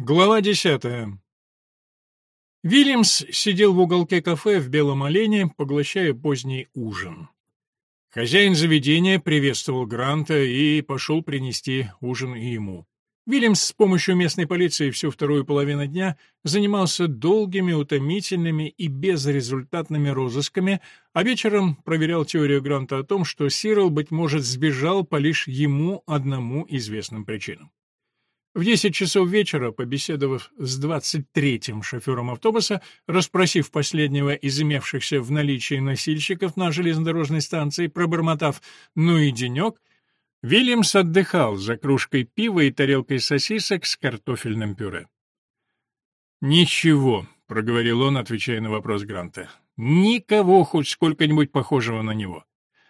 Глава десятая. Вильямс сидел в уголке кафе в Белом Олене, поглощая поздний ужин. Хозяин заведения приветствовал Гранта и пошел принести ужин и ему. Вильямс с помощью местной полиции всю вторую половину дня занимался долгими, утомительными и безрезультатными розысками, а вечером проверял теорию Гранта о том, что Сирил, быть может, сбежал по лишь ему одному известным причинам. В 10 часов вечера, побеседовав с 23-м шофером автобуса, расспросив последнего из имевшихся в наличии носильщиков на железнодорожной станции, пробормотав «ну и денек», Вильямс отдыхал за кружкой пива и тарелкой сосисок с картофельным пюре. «Ничего», — проговорил он, отвечая на вопрос Гранта. «Никого хоть сколько-нибудь похожего на него.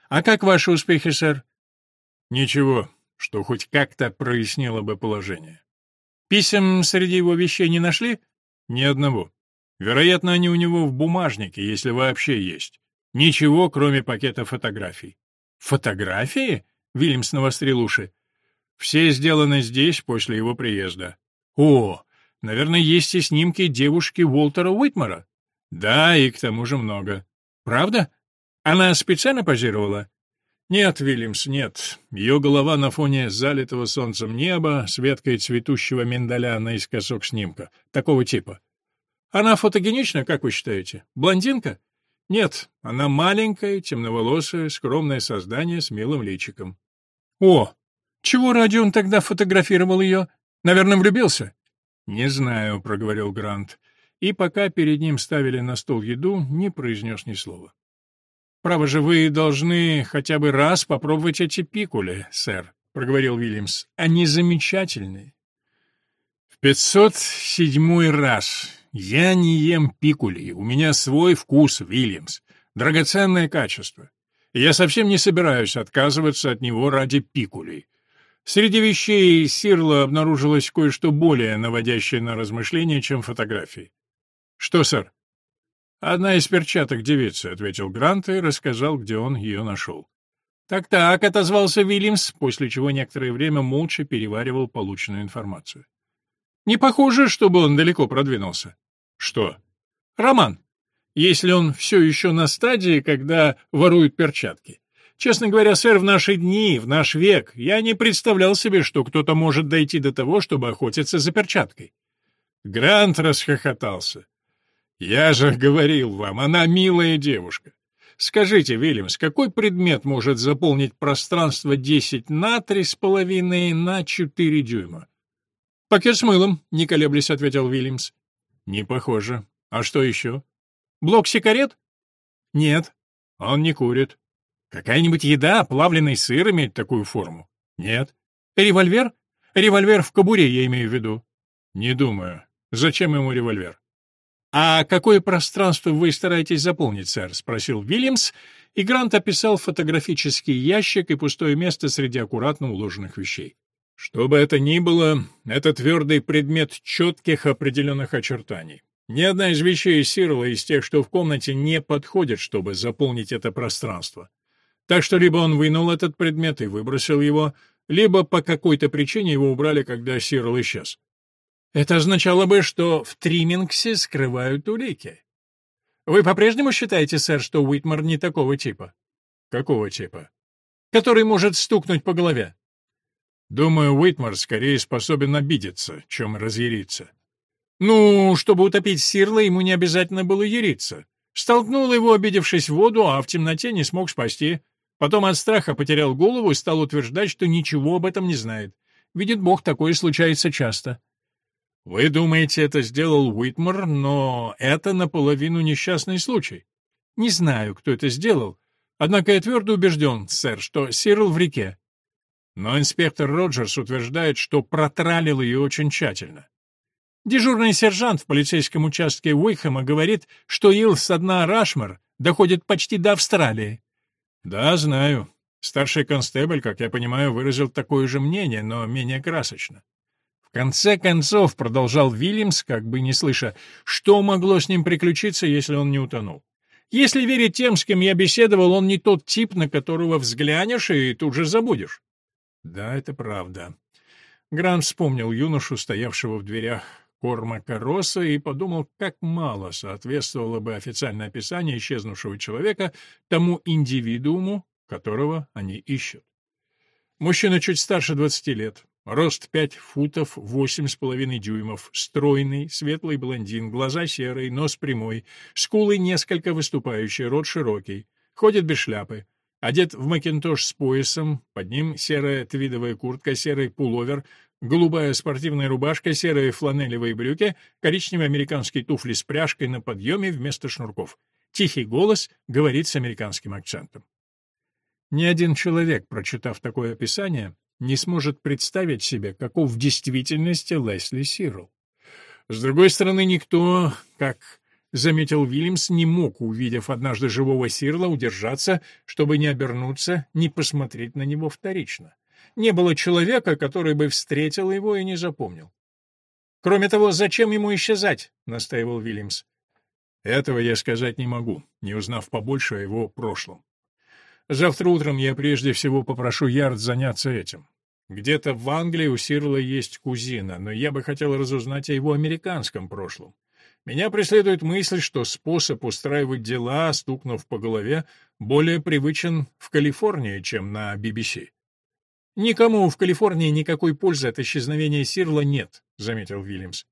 А как ваши успехи, сэр?» «Ничего что хоть как-то прояснило бы положение. Писем среди его вещей не нашли? Ни одного. Вероятно, они у него в бумажнике, если вообще есть. Ничего, кроме пакета фотографий. Фотографии? Вильямс навострил уши. Все сделаны здесь после его приезда. О, наверное, есть и снимки девушки Уолтера Уитмара. Да, и к тому же много. Правда? Она специально позировала? Нет, Вильямс, нет. Ее голова на фоне залитого солнцем неба с веткой цветущего миндаля наискосок снимка. Такого типа. Она фотогенична, как вы считаете? Блондинка? Нет, она маленькая, темноволосая, скромное создание с милым личиком. О, чего ради он тогда фотографировал ее? Наверное, влюбился? Не знаю, проговорил Грант. И пока перед ним ставили на стол еду, не произнес ни слова. «Право же, вы должны хотя бы раз попробовать эти пикули, сэр», — проговорил Уильямс. «Они замечательные». «В пятьсот седьмой раз. Я не ем пикули. У меня свой вкус, Уильямс. Драгоценное качество. Я совсем не собираюсь отказываться от него ради пикулей». Среди вещей Сирла обнаружилось кое-что более наводящее на размышления, чем фотографии. «Что, сэр?» «Одна из перчаток девицы», — ответил Грант и рассказал, где он ее нашел. «Так-так», — отозвался Вильямс, после чего некоторое время молча переваривал полученную информацию. «Не похоже, чтобы он далеко продвинулся». «Что?» «Роман. Если он все еще на стадии, когда воруют перчатки. Честно говоря, сэр, в наши дни, в наш век, я не представлял себе, что кто-то может дойти до того, чтобы охотиться за перчаткой». Грант расхохотался. «Я же говорил вам, она милая девушка. Скажите, Вильямс, какой предмет может заполнить пространство 10 на 3,5 на 4 дюйма?» «Пакет с мылом», — не колеблясь ответил Вильямс. «Не похоже. А что еще?» «Блок сигарет?» «Нет». «Он не курит». «Какая-нибудь еда, плавленый сыр имеет такую форму?» «Нет». «Револьвер?» «Револьвер в кобуре, я имею в виду». «Не думаю. Зачем ему револьвер?» «А какое пространство вы стараетесь заполнить, сэр?» — спросил Вильямс, и Грант описал фотографический ящик и пустое место среди аккуратно уложенных вещей. Что бы это ни было, это твердый предмет четких определенных очертаний. Ни одна из вещей Сирла из тех, что в комнате, не подходит, чтобы заполнить это пространство. Так что либо он вынул этот предмет и выбросил его, либо по какой-то причине его убрали, когда Сирл исчез. Это означало бы, что в Триммингсе скрывают улики. Вы по-прежнему считаете, сэр, что Уитмар не такого типа? Какого типа? Который может стукнуть по голове. Думаю, Уитмар скорее способен обидеться, чем разъяриться. Ну, чтобы утопить Сирла, ему не обязательно было яриться. Столкнул его, обидевшись в воду, а в темноте не смог спасти. Потом от страха потерял голову и стал утверждать, что ничего об этом не знает. Видит Бог, такое случается часто. Вы думаете, это сделал Уитмар, но это наполовину несчастный случай. Не знаю, кто это сделал, однако я твердо убежден, сэр, что Сирл в реке. Но инспектор Роджерс утверждает, что протралил ее очень тщательно. Дежурный сержант в полицейском участке Уикхэма говорит, что ил со дна Рашмар доходит почти до Австралии. Да, знаю. Старший констебль, как я понимаю, выразил такое же мнение, но менее красочно. В конце концов, продолжал Вильямс, как бы не слыша, что могло с ним приключиться, если он не утонул. Если верить тем, с кем я беседовал, он не тот тип, на которого взглянешь и тут же забудешь. Да, это правда. Грант вспомнил юношу, стоявшего в дверях Кормака Росса, и подумал, как мало соответствовало бы официальное описание исчезнувшего человека тому индивидууму, которого они ищут. Мужчина чуть старше двадцати лет, рост пять футов восемь с половиной дюймов, стройный, светлый блондин, глаза серые, нос прямой, скулы несколько выступающие, рот широкий, ходит без шляпы, одет в макинтош с поясом, под ним серая твидовая куртка, серый пуловер, голубая спортивная рубашка, серые фланелевые брюки, коричневые американские туфли с пряжкой на подъеме вместо шнурков. Тихий голос говорит с американским акцентом. Ни один человек, прочитав такое описание, не сможет представить себе, каков в действительности Лесли Сирл. С другой стороны, никто, как заметил Вильямс, не мог, увидев однажды живого Сирла, удержаться, чтобы не обернуться, не посмотреть на него вторично. Не было человека, который бы встретил его и не запомнил. «Кроме того, зачем ему исчезать?» — настаивал Вильямс. «Этого я сказать не могу, не узнав побольше о его прошлом. Завтра утром я прежде всего попрошу Ярд заняться этим. Где-то в Англии у Сирла есть кузина, но я бы хотел разузнать о его американском прошлом. Меня преследует мысль, что способ устраивать дела, стукнув по голове, более привычен в Калифорнии, чем на BBC. «Никому в Калифорнии никакой пользы от исчезновения Сирла нет», — заметил Вильямс.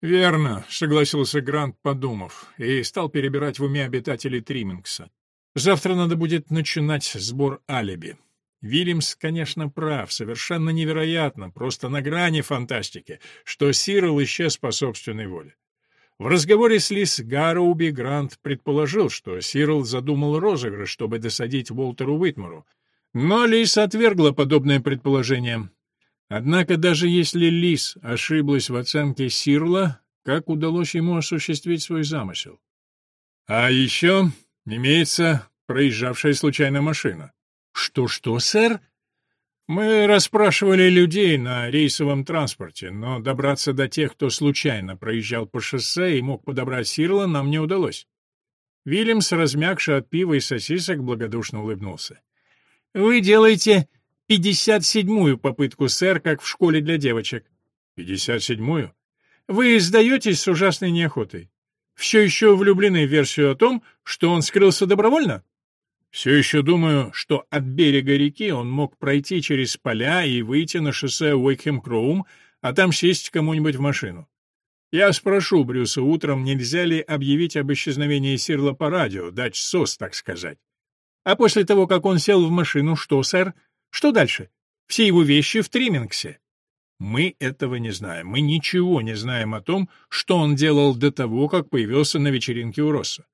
«Верно», — согласился Грант, подумав, и стал перебирать в уме обитателей Триммингса. Завтра надо будет начинать сбор алиби. Вильямс, конечно, прав, совершенно невероятно, просто на грани фантастики, что Сирл исчез по собственной воле. В разговоре с Лис Гарроуби Грант предположил, что Сирл задумал розыгрыш, чтобы досадить Уолтеру Уитмору. Но Лис отвергла подобное предположение. Однако даже если Лис ошиблась в оценке Сирла, как удалось ему осуществить свой замысел? А еще Имеется проезжавшая случайно машина. Что-что, сэр? Мы расспрашивали людей на рейсовом транспорте, но добраться до тех, кто случайно проезжал по шоссе и мог подобрать Сирла, нам не удалось. Вильямс, размягший от пива и сосисок, благодушно улыбнулся. «Вы делаете пятьдесят седьмую попытку, сэр, как в школе для девочек». «Пятьдесят седьмую?» «Вы сдаетесь с ужасной неохотой все еще влюблены в версию о том, что он скрылся добровольно? Все еще думаю, что от берега реки он мог пройти через поля и выйти на шоссе Уэйкхем-Кроум, а там сесть кому-нибудь в машину. Я спрошу Брюса утром, нельзя ли объявить об исчезновении Сирла по радио, дать сос, так сказать. А после того, как он сел в машину, что, сэр? Что дальше? Все его вещи в Триммингсе. Мы этого не знаем. Мы ничего не знаем о том, что он делал до того, как появился на вечеринке у Росса.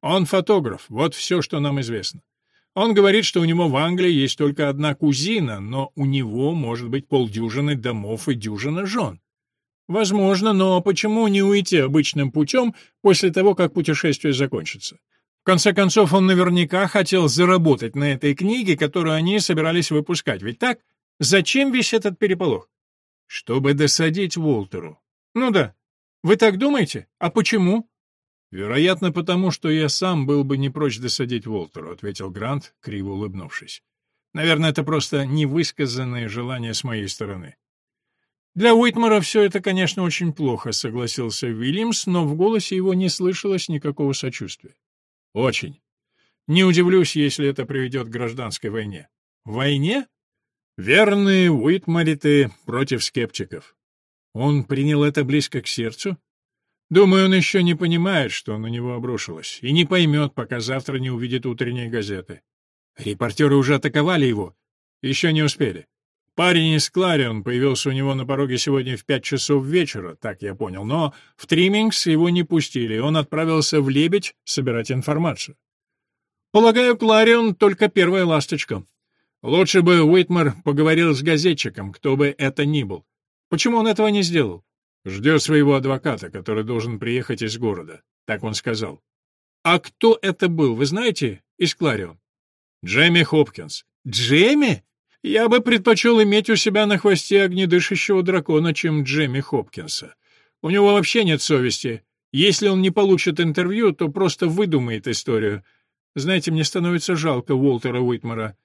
Он фотограф, вот все, что нам известно. Он говорит, что у него в Англии есть только одна кузина, но у него может быть полдюжины домов и дюжина жен. Возможно, но почему не уйти обычным путем после того, как путешествие закончится? В конце концов, он наверняка хотел заработать на этой книге, которую они собирались выпускать, ведь так? Зачем весь этот переполох? Чтобы досадить Волтеру. Ну да. Вы так думаете? А почему? Вероятно, потому что я сам был бы не прочь досадить Волтеру, ответил Грант, криво улыбнувшись. Наверное, это просто невысказанное желание с моей стороны. Для Уитмара все это, конечно, очень плохо, согласился Уильямс, но в голосе его не слышалось никакого сочувствия. Очень. Не удивлюсь, если это приведет к гражданской войне. Войне? Верные Уитмариты против скептиков. Он принял это близко к сердцу? Думаю, он еще не понимает, что на него обрушилось, и не поймет, пока завтра не увидит утренние газеты. Репортеры уже атаковали его. Еще не успели. Парень из Кларион появился у него на пороге сегодня в пять часов вечера, так я понял, но в Триммингс его не пустили, он отправился в Лебедь собирать информацию. Полагаю, Кларион только первая ласточка. Лучше бы Уитмар поговорил с газетчиком, кто бы это ни был. Почему он этого не сделал? Ждет своего адвоката, который должен приехать из города. Так он сказал. А кто это был, вы знаете, из Кларион? Джейми Хопкинс. Джейми? Я бы предпочел иметь у себя на хвосте огнедышащего дракона, чем Джейми Хопкинса. У него вообще нет совести. Если он не получит интервью, то просто выдумает историю. Знаете, мне становится жалко Уолтера Уитмара.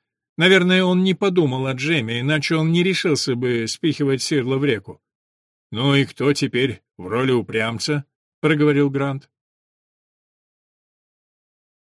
Наверное, он не подумал о Джеме, иначе он не решился бы спихивать Сирла в реку. «Ну и кто теперь в роли упрямца?» — проговорил Грант.